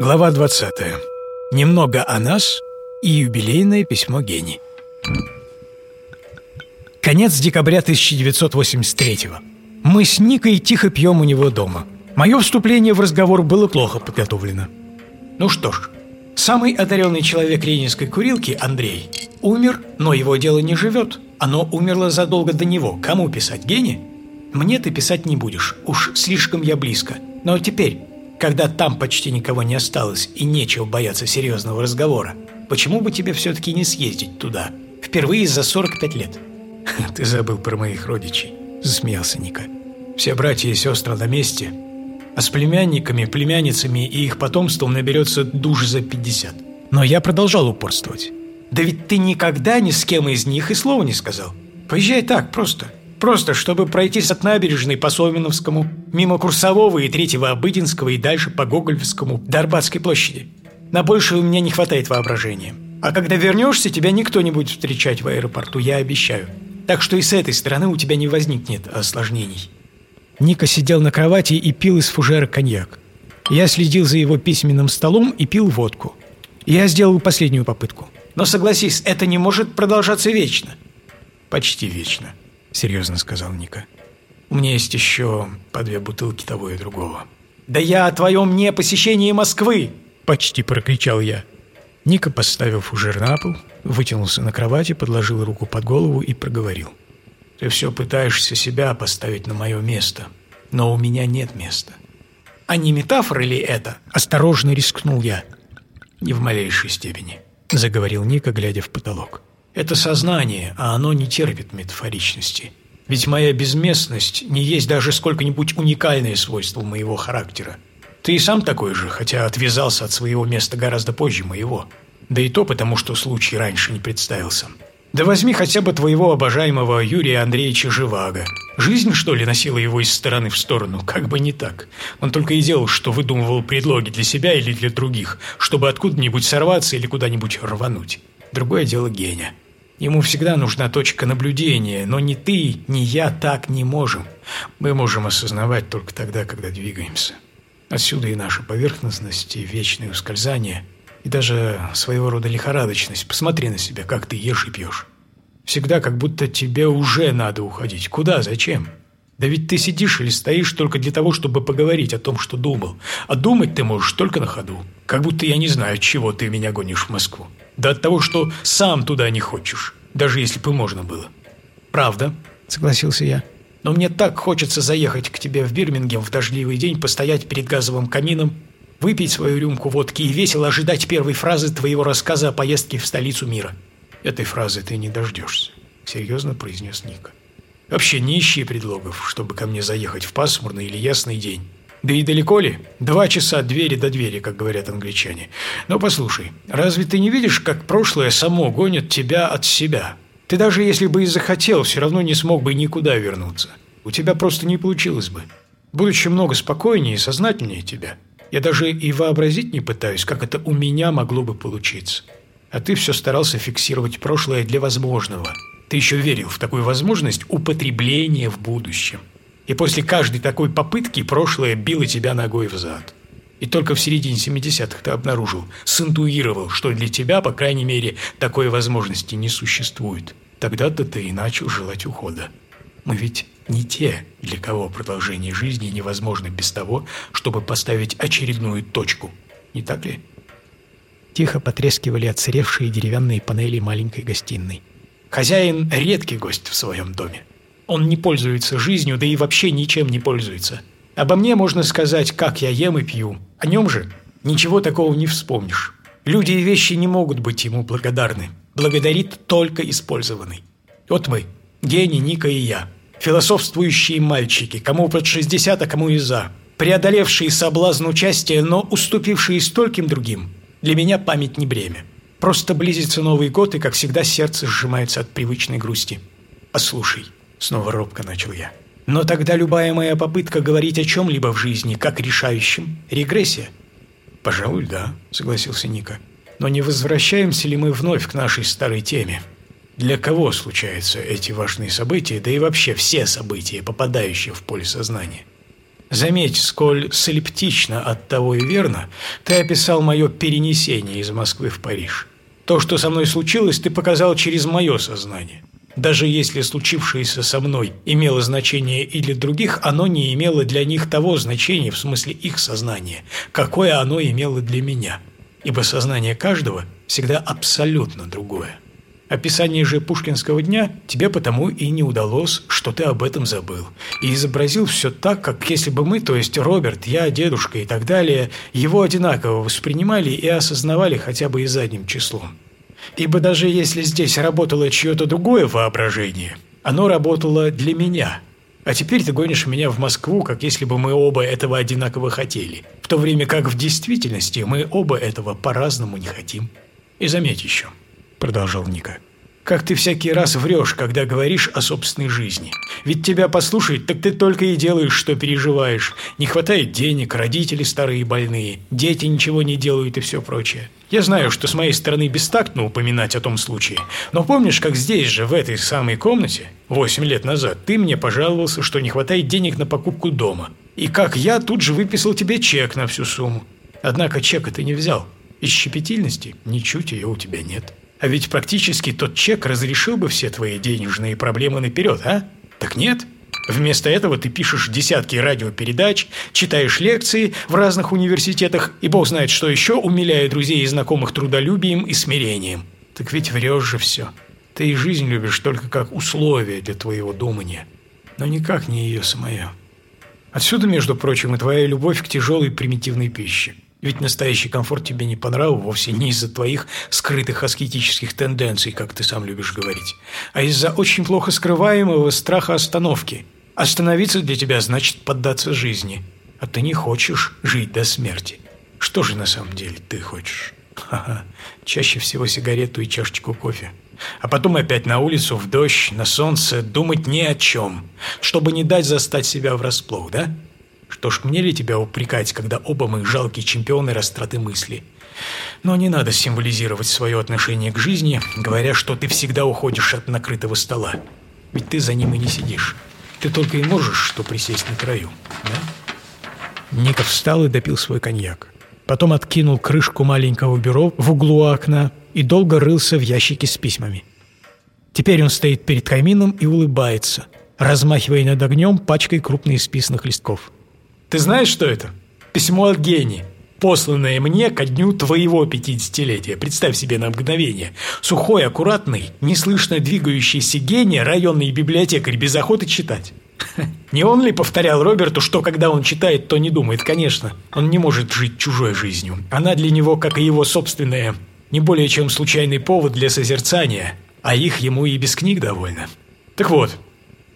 Глава 20. Немного о нас и юбилейное письмо Гени. Конец декабря 1983 Мы с Никой тихо пьем у него дома. Мое вступление в разговор было плохо подготовлено. Ну что ж, самый одаренный человек ленинской курилки, Андрей, умер, но его дело не живет. Оно умерло задолго до него. Кому писать, Гене? Мне ты писать не будешь, уж слишком я близко. Но теперь, когда там почти никого не осталось и нечего бояться серьезного разговора, почему бы тебе все-таки не съездить туда? Впервые за 45 лет. Ты забыл про моих родичей, засмеялся Ника. Все братья и сестры на месте, а с племянниками, племянницами и их потомством наберется душ за 50. Но я продолжал упорствовать. Да ведь ты никогда ни с кем из них и слова не сказал. Поезжай так, просто. Просто, чтобы пройтись от набережной по Соломиновскому, мимо Курсового и Третьего Обыденского и дальше по Гоголевскому до Арбатской площади. На большее у меня не хватает воображения. А когда вернешься, тебя никто не будет встречать в аэропорту, я обещаю. Так что и с этой стороны у тебя не возникнет осложнений». Ника сидел на кровати и пил из фужера коньяк. Я следил за его письменным столом и пил водку. Я сделал последнюю попытку. Но согласись, это не может продолжаться вечно. Почти вечно серьезно сказал Ника. «У меня есть еще по две бутылки того и другого». «Да я о твоем не посещении Москвы!» – почти прокричал я. Ника, поставил фужер на пол, вытянулся на кровати, подложил руку под голову и проговорил. «Ты все пытаешься себя поставить на мое место, но у меня нет места». «А не метафора ли это?» – осторожно рискнул я. «Не в малейшей степени», – заговорил Ника, глядя в потолок. Это сознание, а оно не терпит метафоричности. Ведь моя безместность не есть даже сколько-нибудь уникальное свойство моего характера. Ты и сам такой же, хотя отвязался от своего места гораздо позже моего. Да и то потому, что случай раньше не представился. Да возьми хотя бы твоего обожаемого Юрия Андреевича Живаго. Жизнь, что ли, носила его из стороны в сторону? Как бы не так. Он только и делал, что выдумывал предлоги для себя или для других, чтобы откуда-нибудь сорваться или куда-нибудь рвануть. Другое дело Геня. Ему всегда нужна точка наблюдения, но ни ты, ни я так не можем. Мы можем осознавать только тогда, когда двигаемся. Отсюда и наша поверхностность, и вечное ускользание, и даже своего рода лихорадочность. Посмотри на себя, как ты ешь и пьешь. Всегда как будто тебе уже надо уходить. Куда? Зачем? Да ведь ты сидишь или стоишь только для того, чтобы поговорить о том, что думал. А думать ты можешь только на ходу. Как будто я не знаю, чего ты меня гонишь в Москву. Да от того, что сам туда не хочешь, даже если бы можно было. Правда, согласился я. Но мне так хочется заехать к тебе в Бирмингем в дождливый день, постоять перед газовым камином, выпить свою рюмку водки и весело ожидать первой фразы твоего рассказа о поездке в столицу мира. Этой фразы ты не дождешься, серьезно произнес Ника. Вообще не ищи предлогов, чтобы ко мне заехать в пасмурный или ясный день. Да и далеко ли? Два часа двери до двери, как говорят англичане. Но послушай, разве ты не видишь, как прошлое само гонит тебя от себя? Ты даже если бы и захотел, все равно не смог бы никуда вернуться. У тебя просто не получилось бы. Будучи много спокойнее и сознательнее тебя, я даже и вообразить не пытаюсь, как это у меня могло бы получиться. А ты все старался фиксировать прошлое для возможного. Ты еще верил в такую возможность употребления в будущем. И после каждой такой попытки прошлое било тебя ногой в зад. И только в середине 70-х ты обнаружил, синтуировал, что для тебя, по крайней мере, такой возможности не существует. Тогда-то ты и начал желать ухода. Мы ведь не те, для кого продолжение жизни невозможно без того, чтобы поставить очередную точку. Не так ли? Тихо потрескивали отсыревшие деревянные панели маленькой гостиной. Хозяин – редкий гость в своем доме. Он не пользуется жизнью, да и вообще ничем не пользуется. Обо мне можно сказать, как я ем и пью. О нем же ничего такого не вспомнишь. Люди и вещи не могут быть ему благодарны. Благодарит только использованный. Вот мы, Гений, Ника и я. Философствующие мальчики, кому под 60, а кому и за. Преодолевшие соблазн участия, но уступившие стольким другим. Для меня память не бремя. Просто близится Новый год, и, как всегда, сердце сжимается от привычной грусти. Послушай, Снова робко начал я. Но тогда любая моя попытка говорить о чем-либо в жизни, как решающем, регрессия. Пожалуй, да, согласился Ника. Но не возвращаемся ли мы вновь к нашей старой теме? Для кого случаются эти важные события, да и вообще все события, попадающие в поле сознания? Заметь, сколь солиптично от того и верно, ты описал мое перенесение из Москвы в Париж. То, что со мной случилось, ты показал через мое сознание. Даже если случившееся со мной имело значение и для других, оно не имело для них того значения, в смысле их сознания, какое оно имело для меня. Ибо сознание каждого всегда абсолютно другое. Описание же пушкинского дня тебе потому и не удалось, что ты об этом забыл. И изобразил все так, как если бы мы, то есть Роберт, я, дедушка и так далее, его одинаково воспринимали и осознавали хотя бы и задним числом. Ибо даже если здесь работало чье-то другое воображение, оно работало для меня. А теперь ты гонишь меня в Москву, как если бы мы оба этого одинаково хотели, в то время как в действительности мы оба этого по-разному не хотим. И заметь еще –– продолжал Ника. «Как ты всякий раз врешь, когда говоришь о собственной жизни. Ведь тебя послушать, так ты только и делаешь, что переживаешь. Не хватает денег, родители старые и больные, дети ничего не делают и все прочее. Я знаю, что с моей стороны бестактно упоминать о том случае, но помнишь, как здесь же, в этой самой комнате, восемь лет назад, ты мне пожаловался, что не хватает денег на покупку дома, и как я тут же выписал тебе чек на всю сумму. Однако чека ты не взял. Из щепетильности ничуть ее у тебя нет». А ведь практически тот чек разрешил бы все твои денежные проблемы наперед, а? Так нет? Вместо этого ты пишешь десятки радиопередач, читаешь лекции в разных университетах и бог знает что еще, умиляя друзей и знакомых трудолюбием и смирением. Так ведь врешь же все. Ты и жизнь любишь только как условие для твоего думания, но никак не ее самое. Отсюда, между прочим, и твоя любовь к тяжелой примитивной пище – ведь настоящий комфорт тебе не по нраву вовсе не из-за твоих скрытых аскетических тенденций, как ты сам любишь говорить, а из-за очень плохо скрываемого страха остановки. Остановиться для тебя значит поддаться жизни, а ты не хочешь жить до смерти. Что же на самом деле ты хочешь? Ха-ха, чаще всего сигарету и чашечку кофе. А потом опять на улицу, в дождь, на солнце, думать ни о чем, чтобы не дать застать себя врасплох, да? Что ж, мне ли тебя упрекать, когда оба мы жалкие чемпионы растраты мысли? Но не надо символизировать свое отношение к жизни, говоря, что ты всегда уходишь от накрытого стола. Ведь ты за ним и не сидишь. Ты только и можешь, что присесть на краю, да? Ников встал и допил свой коньяк. Потом откинул крышку маленького бюро в углу окна и долго рылся в ящике с письмами. Теперь он стоит перед камином и улыбается, размахивая над огнем пачкой крупноисписанных листков. Ты знаешь, что это? Письмо от Гени, посланное мне ко дню твоего пятидесятилетия. Представь себе на мгновение. Сухой, аккуратный, неслышно двигающийся гений, районный библиотекарь без охоты читать. Не он ли повторял Роберту, что когда он читает, то не думает? Конечно, он не может жить чужой жизнью. Она для него, как и его собственная, не более чем случайный повод для созерцания, а их ему и без книг довольно. Так вот,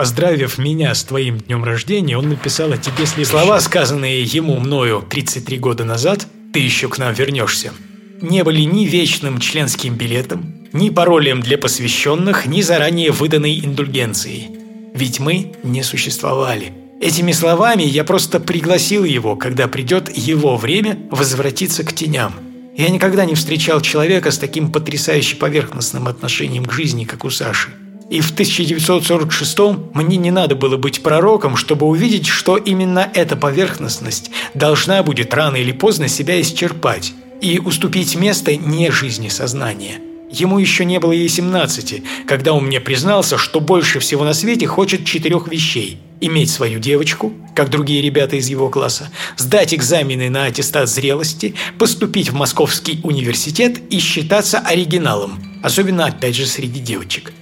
Поздравив меня с твоим днем рождения, он написал о тебе следующее. Слова, сказанные ему мною 33 года назад, ты еще к нам вернешься, не были ни вечным членским билетом, ни паролем для посвященных, ни заранее выданной индульгенцией. Ведь мы не существовали. Этими словами я просто пригласил его, когда придет его время возвратиться к теням. Я никогда не встречал человека с таким потрясающе поверхностным отношением к жизни, как у Саши. И в 1946 мне не надо было быть пророком, чтобы увидеть, что именно эта поверхностность должна будет рано или поздно себя исчерпать и уступить место не жизни сознания. Ему еще не было и 17, когда он мне признался, что больше всего на свете хочет четырех вещей. Иметь свою девочку, как другие ребята из его класса, сдать экзамены на аттестат зрелости, поступить в Московский университет и считаться оригиналом, особенно опять же среди девочек.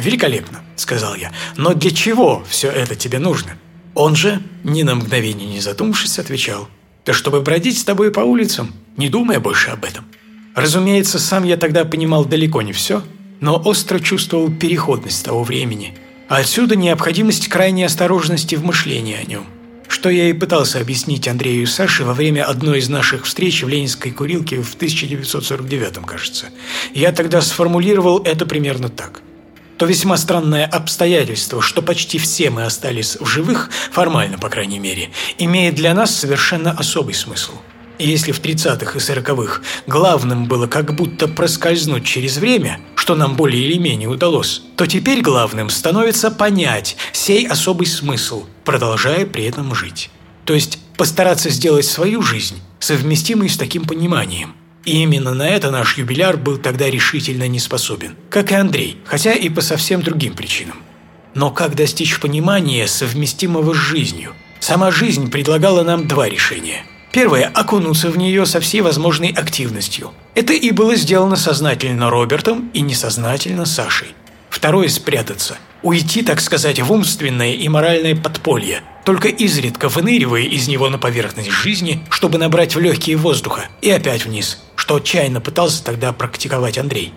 «Великолепно», — сказал я. «Но для чего все это тебе нужно?» Он же, ни на мгновение не задумавшись, отвечал. «Да чтобы бродить с тобой по улицам, не думая больше об этом». Разумеется, сам я тогда понимал далеко не все, но остро чувствовал переходность того времени. А отсюда необходимость крайней осторожности в мышлении о нем. Что я и пытался объяснить Андрею и Саше во время одной из наших встреч в Ленинской курилке в 1949 кажется. Я тогда сформулировал это примерно так – то весьма странное обстоятельство, что почти все мы остались в живых, формально, по крайней мере, имеет для нас совершенно особый смысл. И если в 30-х и 40-х главным было как будто проскользнуть через время, что нам более или менее удалось, то теперь главным становится понять сей особый смысл, продолжая при этом жить. То есть постараться сделать свою жизнь совместимой с таким пониманием. И именно на это наш юбиляр был тогда решительно не способен, как и Андрей, хотя и по совсем другим причинам. Но как достичь понимания, совместимого с жизнью? Сама жизнь предлагала нам два решения. Первое – окунуться в нее со всей возможной активностью. Это и было сделано сознательно Робертом и несознательно Сашей. Второе – спрятаться. Уйти, так сказать, в умственное и моральное подполье, только изредка выныривая из него на поверхность жизни, чтобы набрать в легкие воздуха, и опять вниз, что отчаянно пытался тогда практиковать Андрей.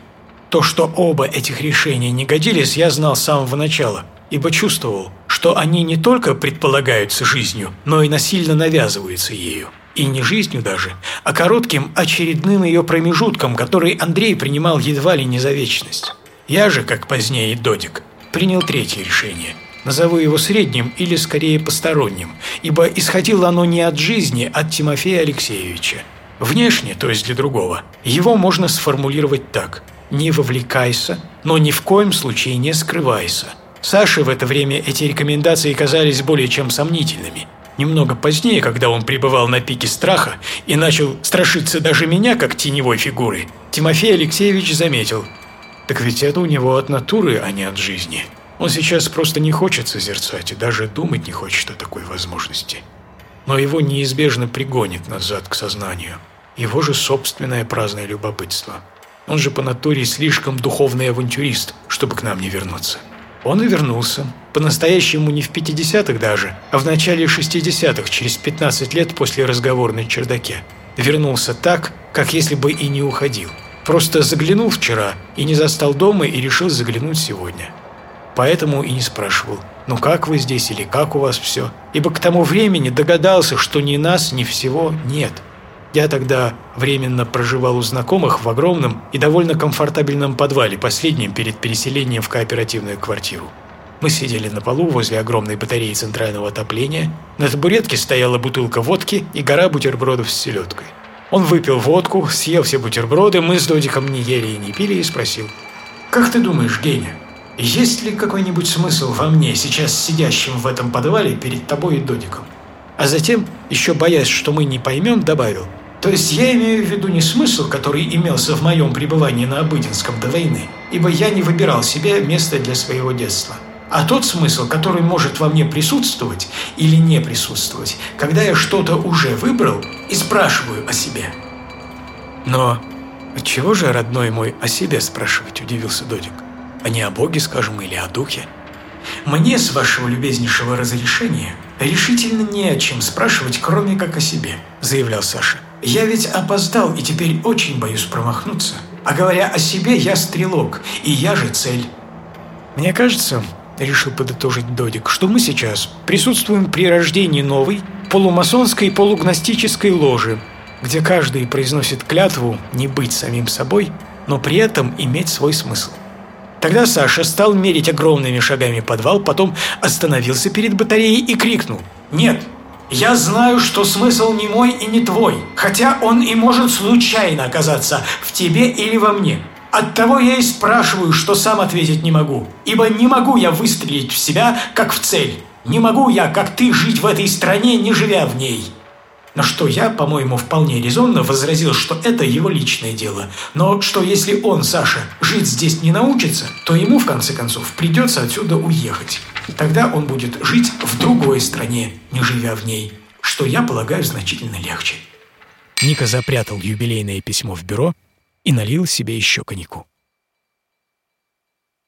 То, что оба этих решения не годились, я знал с самого начала, ибо чувствовал, что они не только предполагаются жизнью, но и насильно навязываются ею. И не жизнью даже, а коротким очередным ее промежутком, который Андрей принимал едва ли не за вечность. Я же, как позднее Додик, принял третье решение. Назову его средним или скорее посторонним, ибо исходило оно не от жизни, а от Тимофея Алексеевича. Внешне, то есть для другого, его можно сформулировать так – не вовлекайся, но ни в коем случае не скрывайся. Саше в это время эти рекомендации казались более чем сомнительными. Немного позднее, когда он пребывал на пике страха и начал страшиться даже меня, как теневой фигуры, Тимофей Алексеевич заметил. Так ведь это у него от натуры, а не от жизни. Он сейчас просто не хочет созерцать и даже думать не хочет о такой возможности. Но его неизбежно пригонит назад к сознанию. Его же собственное праздное любопытство – он же по натуре слишком духовный авантюрист, чтобы к нам не вернуться. Он и вернулся. По-настоящему не в 50-х даже, а в начале 60-х, через 15 лет после разговора на чердаке. Вернулся так, как если бы и не уходил. Просто заглянул вчера и не застал дома и решил заглянуть сегодня. Поэтому и не спрашивал, ну как вы здесь или как у вас все, ибо к тому времени догадался, что ни нас, ни всего нет – я тогда временно проживал у знакомых в огромном и довольно комфортабельном подвале, последнем перед переселением в кооперативную квартиру. Мы сидели на полу возле огромной батареи центрального отопления. На табуретке стояла бутылка водки и гора бутербродов с селедкой. Он выпил водку, съел все бутерброды, мы с Додиком не ели и не пили и спросил. «Как ты думаешь, Геня, есть ли какой-нибудь смысл во мне, сейчас сидящим в этом подвале перед тобой и Додиком?» А затем, еще боясь, что мы не поймем, добавил – то есть я имею в виду не смысл, который имелся в моем пребывании на Обыденском до войны, ибо я не выбирал себе место для своего детства, а тот смысл, который может во мне присутствовать или не присутствовать, когда я что-то уже выбрал и спрашиваю о себе. Но от чего же, родной мой, о себе спрашивать, удивился Додик. А не о Боге, скажем, или о Духе? Мне, с вашего любезнейшего разрешения, решительно не о чем спрашивать, кроме как о себе, заявлял Саша. Я ведь опоздал и теперь очень боюсь промахнуться. А говоря о себе, я стрелок, и я же цель. Мне кажется, решил подытожить Додик, что мы сейчас присутствуем при рождении новой полумасонской полугностической ложи, где каждый произносит клятву не быть самим собой, но при этом иметь свой смысл. Тогда Саша стал мерить огромными шагами подвал, потом остановился перед батареей и крикнул «Нет, я знаю, что смысл не мой и не твой, хотя он и может случайно оказаться в тебе или во мне. Оттого я и спрашиваю, что сам ответить не могу, ибо не могу я выстрелить в себя, как в цель. Не могу я, как ты, жить в этой стране, не живя в ней. На что я, по-моему, вполне резонно возразил, что это его личное дело, но что если он, Саша, жить здесь не научится, то ему, в конце концов, придется отсюда уехать. Тогда он будет жить в другой стране, не живя в ней, что, я полагаю, значительно легче. Ника запрятал юбилейное письмо в бюро и налил себе еще коньяку.